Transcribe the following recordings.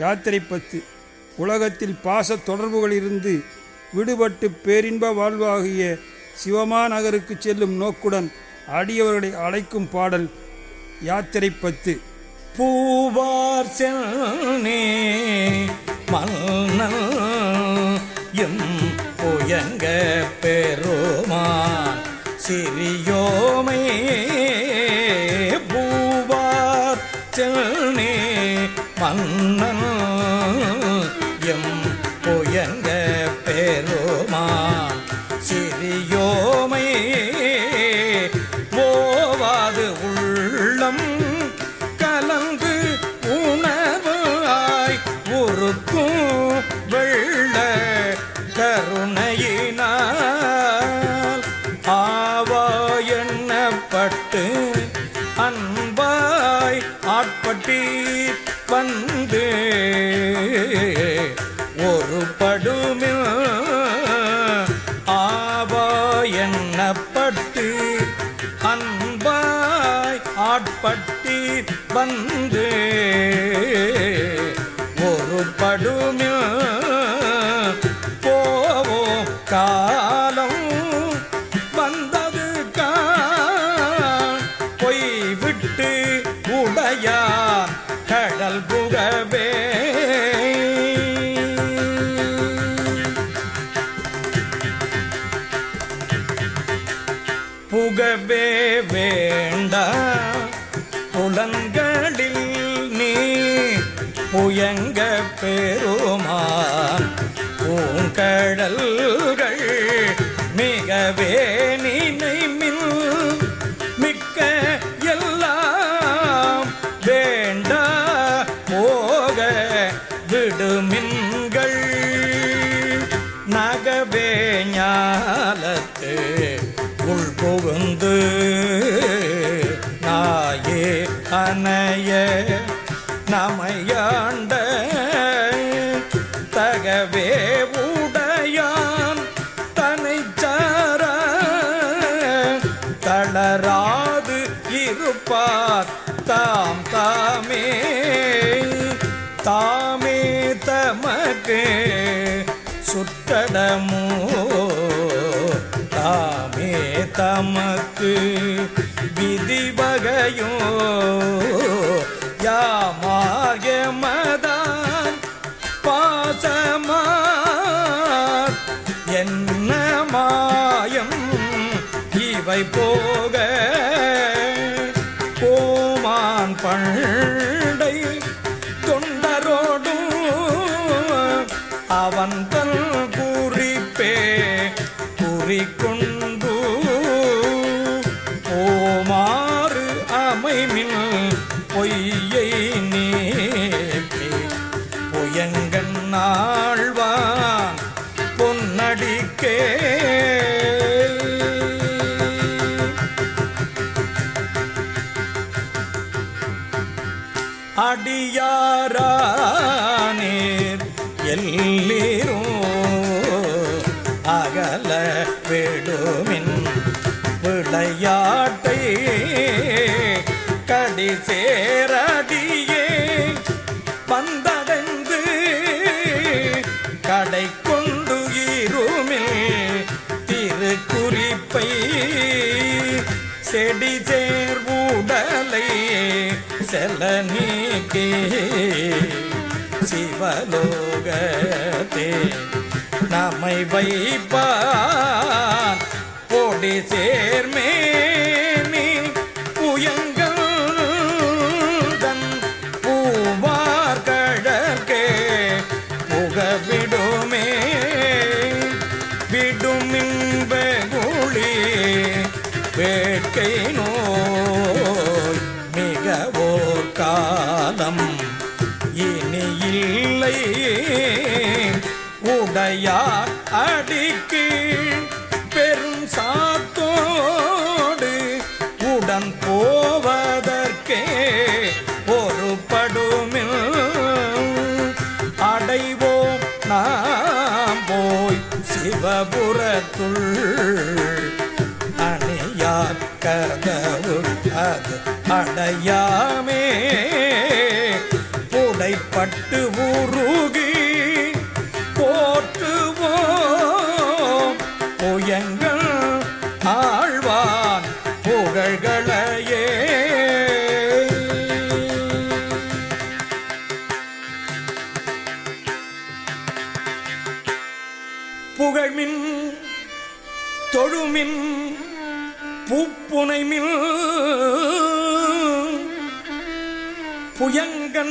யாத்திரை பத்து உலகத்தில் பாச தொடர்புகளிலிருந்து விடுபட்டு பேரின்ப வாழ்வாகிய சிவமா நகருக்கு செல்லும் நோக்குடன் அடியவர்களை அழைக்கும் பாடல் யாத்திரை பத்து பூவார் செல்னே மன்னல் எம் புயங்க பெருமான் சிறியோமே ஆட்பட்டி பெருமான் பூங்கடல்கள் மிகவே நினைமில் மிக்க எல்லாம் வேண்டா போக விடுமின்கள். நகவே ஞாலத்து உள் புகுந்து நாயே அணைய நமையான் தளராது இருப்பார். தாம் தாமே தாமே தமக்கு சுற்றடமோ தாமே தமக்கு விதிவகையோ வகையோ மத இவை போக கோமான் பண்டை தொண்டரோடும் அவன் தன் குறிப்பே குறிக்கொண்டு அடியாரானீர். எல்லீரும் அகல விடுமின். விளையாட்டை கடி சேரடியே வந்தடைந்து கடைக்கு நீக்கே. சிவலோகத்தே நம்மை வைப்பான் போடி சேர்மே காலம் இனி இல்லை. உடையார் அடிக்கு பெரும் சாத்தோடு உடன் போவதற்கே ஒரு அடைவோம் நாம் போய் சிவபுரத்துள். அணியார் கதவு அது அடையாமே. பட்டு ஊருகி போற்றுவோம். புயங்கள் ஆழ்வான் புகழ்களையே. புகழ்மின் தொழுமின்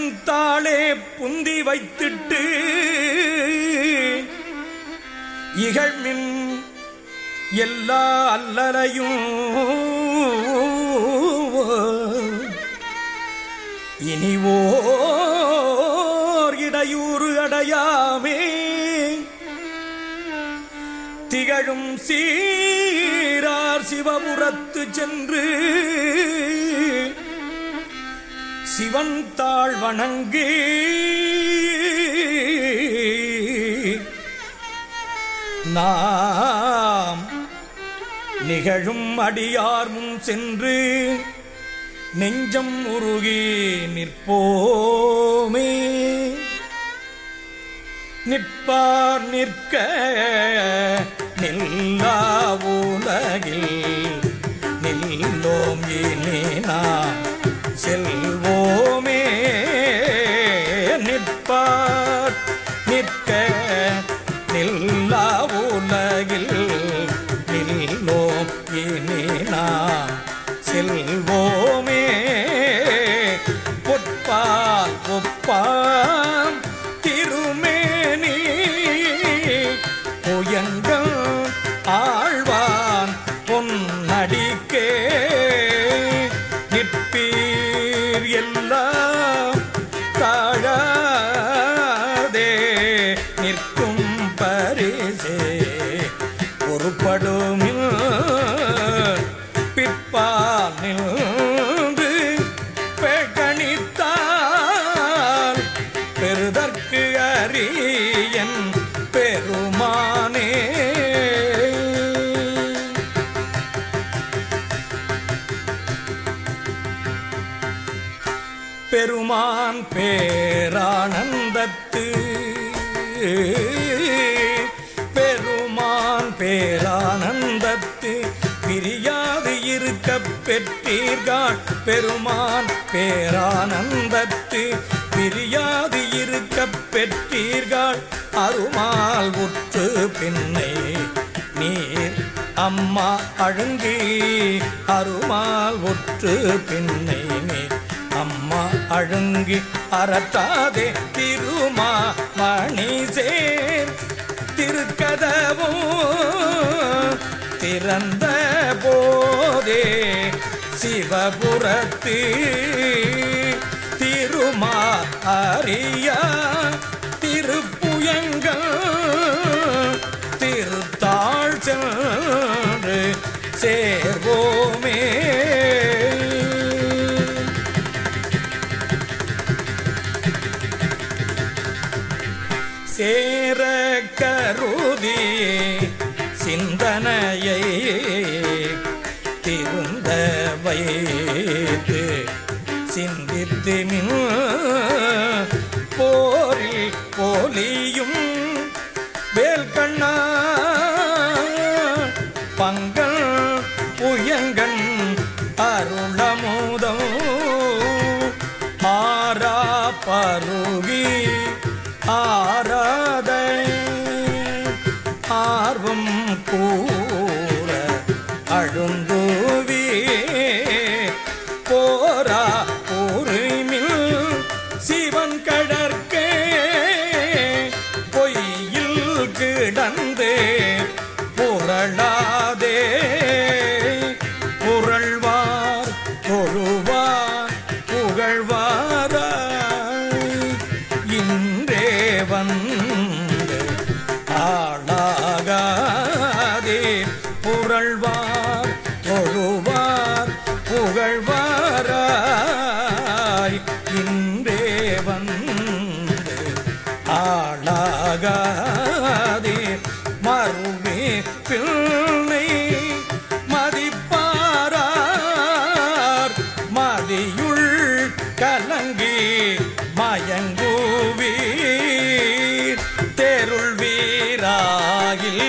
புயங்கன் தாளே புந்தி வைத்திட்டு இகழ்மின் எல்லா அல்லலையும் இனிவோர் இடையூறு அடையாமே. திகழும் சீரார் சிவபுரத்து சென்று சிவன் தாழ் வணங்கி நாம் நிகழும் அடியார் முன் சென்று நெஞ்சம் உருகி நிற்போமே. நிற்பார் நிற்க நில்லா உலகில் நில்லோம் ஏனே நான் செல்வோமே நிற்பார் நிற்க நில்லா உலகில் நில்லோம் இனி நாம் செல்வோமே பொற்பால் ஒப்பாம் திருமேனி புயங்கள் ஆழ்வான் பொன்னடி என் பெருமானே. பெருமான் பேரானந்தத்து. பெருமான் பேரானந்தத்து. பிரியாது இருக்க பெற்றீர்கள் பெருமான் பேரானந்தத்து. பிரியாது பெற்றீர்கள். அருமால் உற்று பின்னை நீர் அம்மா அழுங்கி. அருமால் உற்று பின்னை நீர் அம்மா அழுங்கி. அறத்தாதே திருமா மணி சேர் திருக்கதவும் திறந்த போதே சிவபுரத்து திருமா அறியா. சேர்வோமே. சேர கருதி சிந்தனையை திருந்த வைத்து சிந்தித்து மின் போரில் போலீ பருகி மதிப்பாரார் தெருள் வீராகில்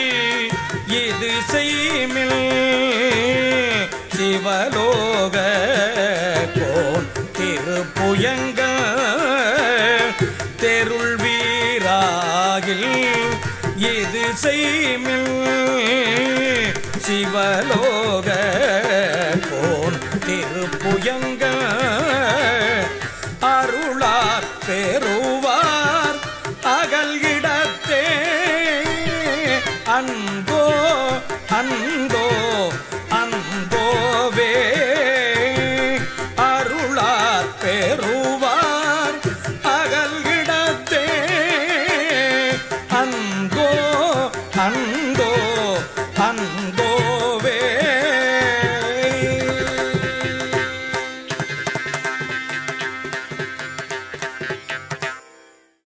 இது செய்மில் சிவலோக கோன் திருப்புயங்க தெருள் வீராகில் இது செய்மில் சிவலோக கோன் திருப்புயங்க நான்